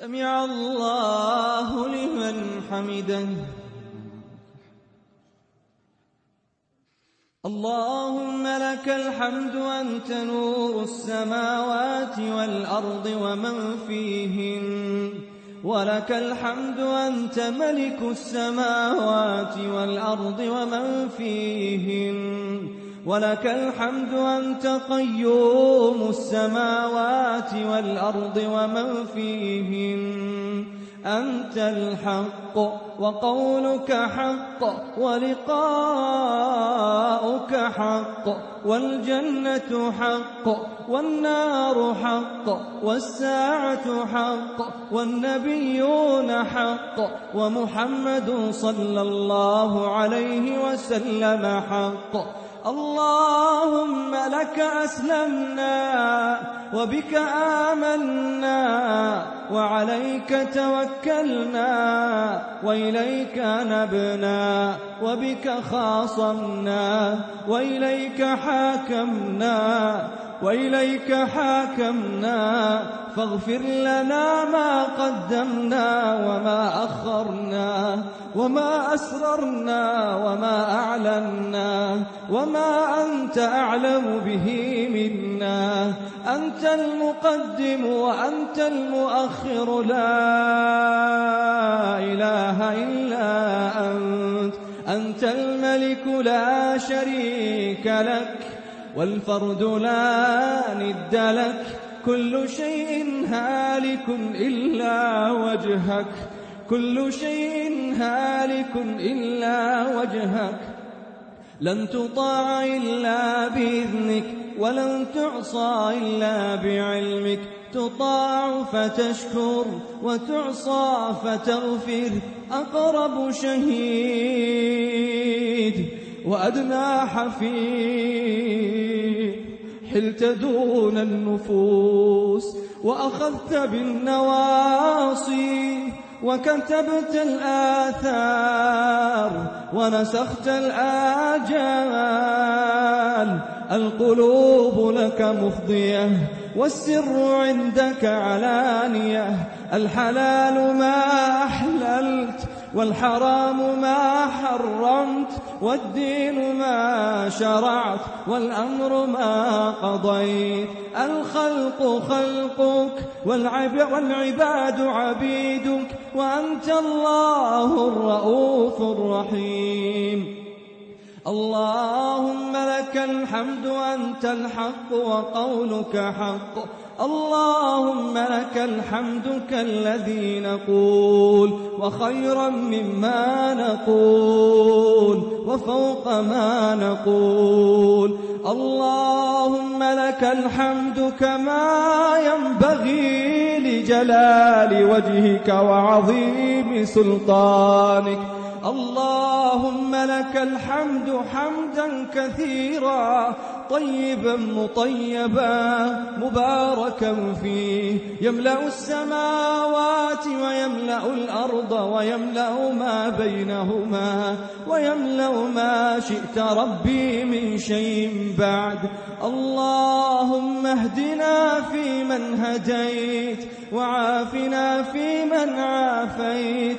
سمع الله لمن حمده. اللهم لك الحمد أنت نور السماوات والأرض ومن فيهن. ولك الحمد أنت ملك السماوات والأرض ومن فيهن. ولك الحمد أنت قيوم السماوات والأرض ومن فيهن أنت الحق وقولك حق ولقاؤك حق والجنة حق والنار حق والساعة حق والنبيون حق ومحمد صلى الله عليه وسلم حق اللهم لك أسلمنا وبك آمنا وعليك توكلنا وإليك نبنا وبك خاصمنا وإليك حاكمنا وإليك حاكمنا فاغفر لنا ما قدمنا وما أخرنا وما أسررنا وما أعلنا وما أنت أعلم به منا أنت المقدم وأنت المؤخر لا إله إلا أنت أنت الملك لا شريك لك والفرد لا ند لك كل شيء هالك إلا وجهك. كل شيء هالك إلا وجهك. لن تطاع إلا بإذنك ولن تعصى إلا بعلمك. تطاع فتشكر وتعصى فتغفر. أقرب شهيد وأدنى حفيد حلت دون النفوس وأخذت بالنواصي وكتبت الآثار ونسخت الآجال. القلوب لك مفضية والسر عندك علانية. الحلال ما أحللت والحرام ما حرمت والدين ما شرعت والأمر ما قضيت. الخلق خلقك والعب والعباد عبيدك وأنت الله الرؤوف الرحيم. اللهم لك الحمد أنت الحق وقولك حق. اللهم لك الحمد كالذي نقول وخيرا مما نقول وفوق ما نقول. اللهم لك الحمد كما ينبغي لجلال وجهك وعظيم سلطانك. اللهم لك الحمد حمدا كثيرا طيبا مطيبا مباركا فيه. يملأ السماوات ويملأ الأرض ويملأ ما بينهما ويملأ ما شئت ربي من شيء بعد. اللهم اهدنا فيمن هديت وعافنا فيمن عافيت.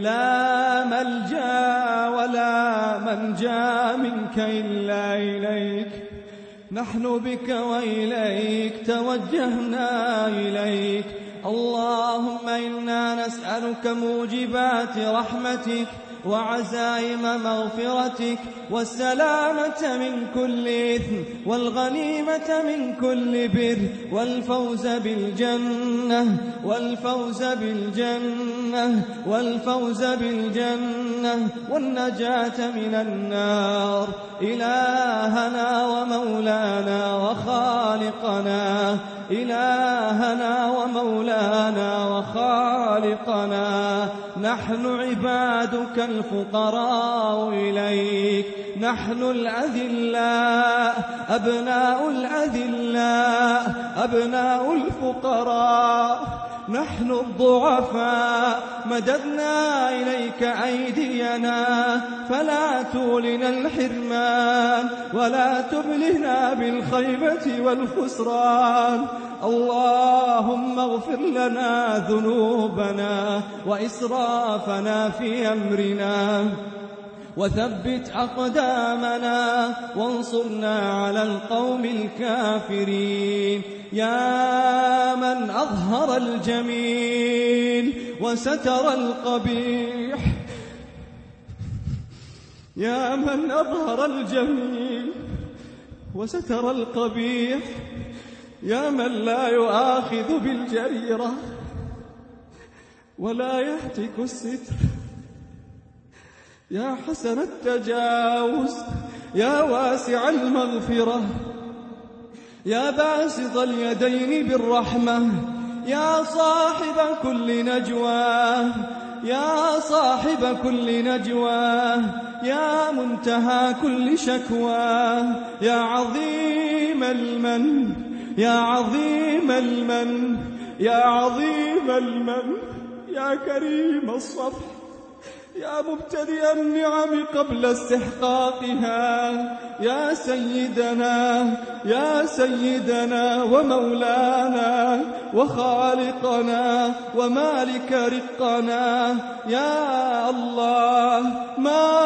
لا ملجأ ولا منجأ منك إلا إليك. نحن بك وإليك توجهنا إليك. اللهم إنا نسألك موجبات رحمتك. وعزائم مغفرتك والسلامة من كل إثم والغنيمة من كل بر والفوز بالجنة والفوز بالجنة والفوز بالجنة والنجاة من النار إلهنا ومولانا وخالقنا إلهنا ومولانا وخالقنا نحن عبادك الفقراء إليك. نحن الأذلاء أبناء الأذلاء أبناء الفقراء. نحن الضعفاء مددنا إليك أيدينا فلا تولنا الحرمان ولا تبلنا بالخيبة والخسران. اللهم اغفر لنا ذنوبنا وإسرافنا في أمرنا. وثبت أقدامنا وانصرنا على القوم الكافرين. يا أظهر الجميل وستر القبيح. يا من أظهر الجميل وستر القبيح. يا من لا يؤاخذ بالجريرة ولا يهتك الستر. يا حسن التجاوز يا واسع المغفرة. يا باسط اليدين بالرحمة يا صاحب كل نجوى يا صاحب كل نجوى يا منتهى كل شكوى يا عظيم المن يا عظيم المن يا عظيم المن يا كريم الصفح. يا مبتدئ النعم قبل استحقاقها يا سيدنا يا سيدنا ومولانا وخالقنا ومالك رقنا يا الله ما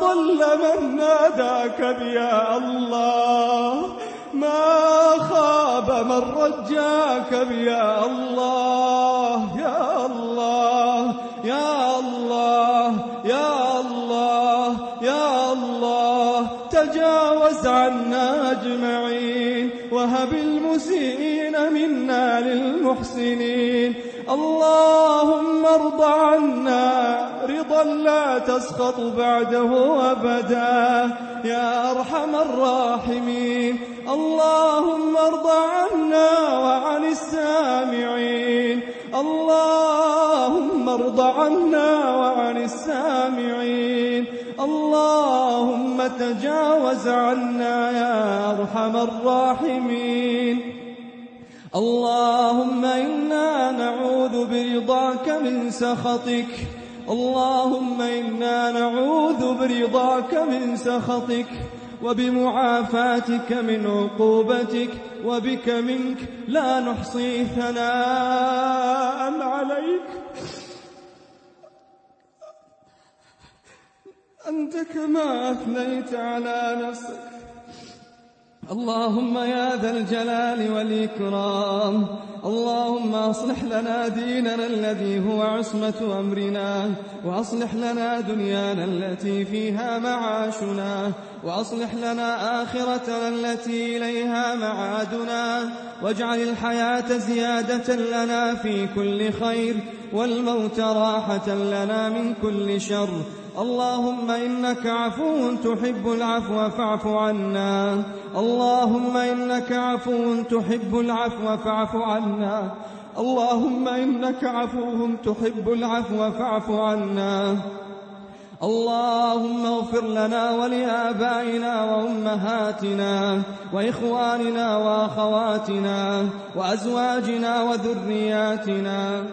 ضل من ناداك يا الله ما خاب من رجاك يا الله يا تجاوز عنا أجمعين وهب المسيئين منا للمحسنين. اللهم ارض عنا رضا لا تسخط بعده أبدا. يا أرحم الراحمين. اللهم ارض عنا وعن السامعين. اللهم ارض عنا وعن السامعين. اللهم تجاوز عنا يا أرحم الراحمين. اللهم إنا نعوذ برضاك من سخطك. اللهم إنا نعوذ برضاك من سخطك. وبمعافاتك من عقوبتك. وبك منك لا نحصي ثناء عليك. أنت كما أثنيت على نفسك. اللهم يا ذا الجلال والإكرام. اللهم أصلح لنا ديننا الذي هو عصمة أمرنا. وأصلح لنا دنيانا التي فيها معاشنا. وأصلح لنا آخرتنا التي إليها معادنا. واجعل الحياة زيادة لنا في كل خير. والموت راحة لنا من كل شر. اللهم إنك عفو تحب العفو فاعف عنا. اللهم إنك عفو تحب العفو فاعف عنا. اللهم إنك عفو تحب العفو فاعف عنا. اللهم اغفر لنا ولآبائنا وأمهاتنا وإخواننا وأخواتنا وأزواجنا وذرياتنا.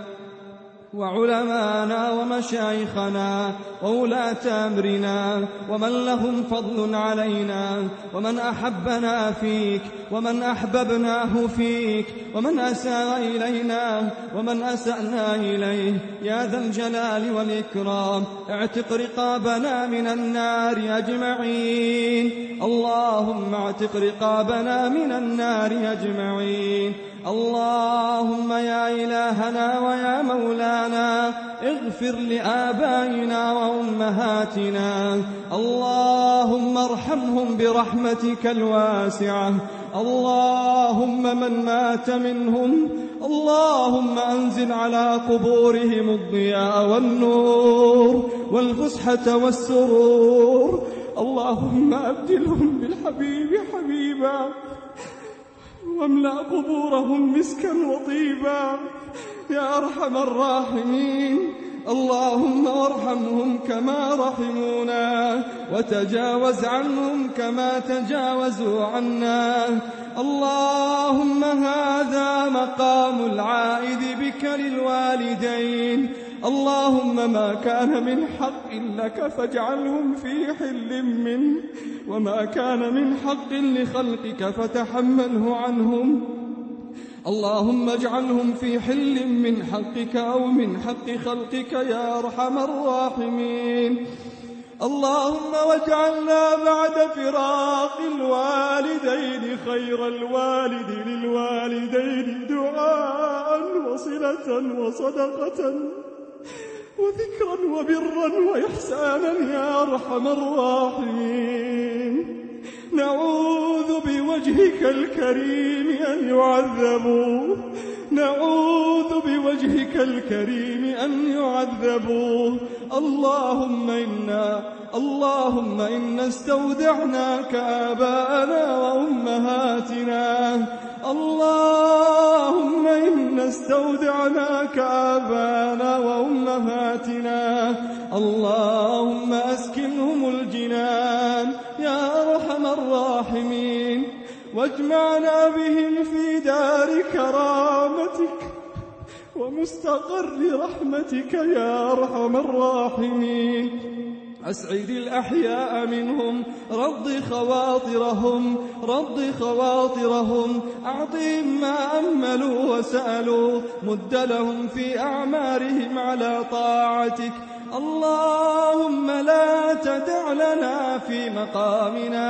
وعلمانا ومشايخنا وولاة أمرنا ومن لهم فضل علينا ومن أحبنا فيك ومن أحببناه فيك ومن أساء إلينا ومن أسأنا إليه. يا ذا الجلال والإكرام اعتق رقابنا من النار أجمعين. اللهم اعتق رقابنا من النار أجمعين. اللهم يا إلهنا ويا مولانا اغفر لآبائنا وأمهاتنا. اللهم ارحمهم برحمتك الواسعة. اللهم من مات منهم اللهم أنزل على قبورهم الضياء والنور والفسحة والسرور. اللهم أبدلهم بالحبيب حبيبا. واملأ قبورهم مسكا وطيبا. يا أرحم الراحمين. اللهم وارحمهم كما رحمونا وتجاوز عنهم كما تجاوزوا عنا. اللهم هذا مقام العائد بك للوالدين. اللهم ما كان من حق لك فاجعلهم في حل منه وما كان من حق لخلقك فتحمله عنهم. اللهم اجعلهم في حل من حقك أو من حق خلقك يا أرحم الراحمين. اللهم واجعلنا بعد فراق الوالدين خير الوالد للوالدين دعاء وصلة وصدقة. وذكرا وبرا وإحسانا يا أرحم الراحمين. نعوذ بوجهك الكريم أن يعذبوا. نعوذ بوجهك الكريم أن يعذبوا. اللهم إنا اللهم إنا استودعناك آباءنا وأمهاتنا. اللهم إنا استودعناك آباءنا وأمهاتنا. اللهم أسكنهم الجنان يا أرحم الراحمين. واجمعنا بهم في دار كرامتك ومستقر رحمتك يا أرحم الراحمين. أسعد الأحياء منهم رض خواطرهم رض خواطرهم. أعطهم ما أملوا وسألوا مد لهم في أعمارهم على طاعتك. اللهم لا تدع لنا في مقامنا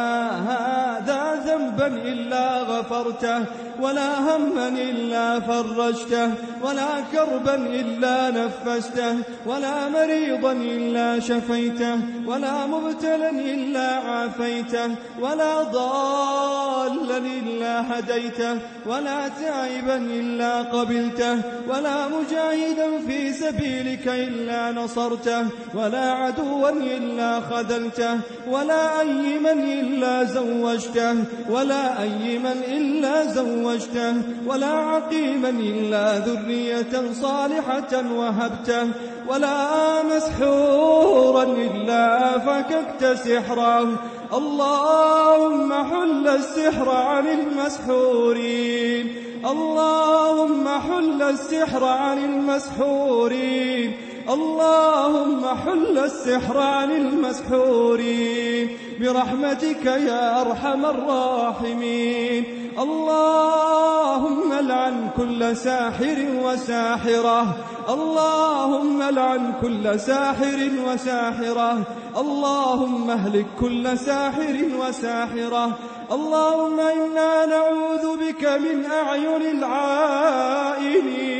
هذا ذنبا إلا غفرته ولا هما إلا فرجته ولا كربا إلا نفسته ولا مريضا إلا شفيته ولا مبتلا إلا عافيته ولا ضالا إلا هديته ولا تعبا إلا قبلته ولا مجاهدا في سبيلك إلا نصرته. ولا عدوا إلا خذلته ولا أيما إلا زوجته ولا أيما إلا زوجته ولا عقيما إلا ذرية صالحة وهبته ولا مسحورا إلا فككت سحره. اللهم حل السحر عن المسحورين. اللهم حل السحر عن المسحورين. اللهم حل السحر عن المسحورين برحمتك يا أرحم الراحمين. اللهم لعن كل ساحر وساحرة. اللهم لعن كل ساحر وساحرة. اللهم اهلك كل ساحر وساحرة. اللهم إنا نعوذ بك من أعين العائلين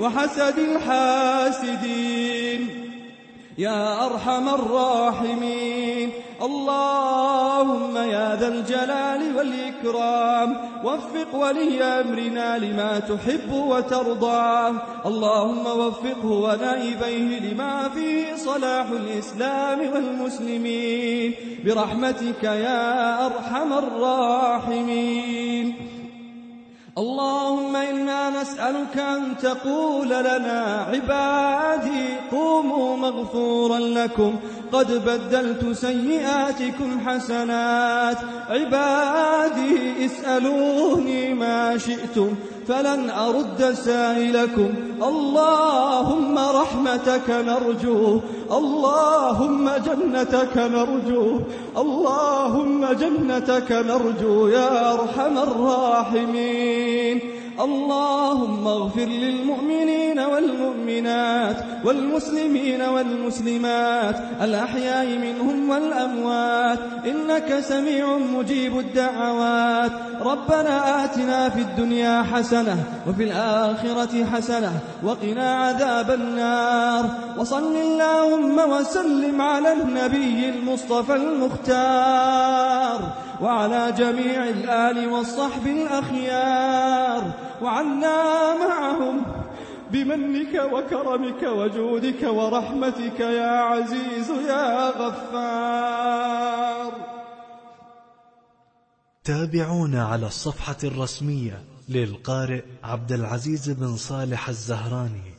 وحسد الحاسدين. يا أرحم الراحمين. اللهم يا ذا الجلال والإكرام. وفق ولي أمرنا لما تحب وترضى. اللهم وفقه ونائبيه لما فيه صلاح الإسلام والمسلمين. برحمتك يا أرحم الراحمين. اللهم إنا نسألك أن تقول لنا عبادي قوموا مغفورا لكم. قد بدلت سيئاتكم حسنات. عبادي اسألوني ما شئتم فلن أرد سائلكم. اللهم رحمتك نرجو اللهم جنتك نرجو اللهم جنتك نرجو يا أرحم الراحمين. اللهم اغفر للمؤمنين والمؤمنات والمسلمين والمسلمات الأحياء منهم والأموات إنك سميع مجيب الدعوات ربنا آتنا في الدنيا حسنة وفي الآخرة حسنة وقنا عذاب النار وصل اللهم وسلم على النبي المصطفى المختار وعلى جميع الآل والصحب الأخيار. وعنا معهم بمنك وكرمك وجودك ورحمتك يا عزيز يا غفار. تابعونا على الصفحة الرسمية للقارئ عبد العزيز بن صالح الزهراني.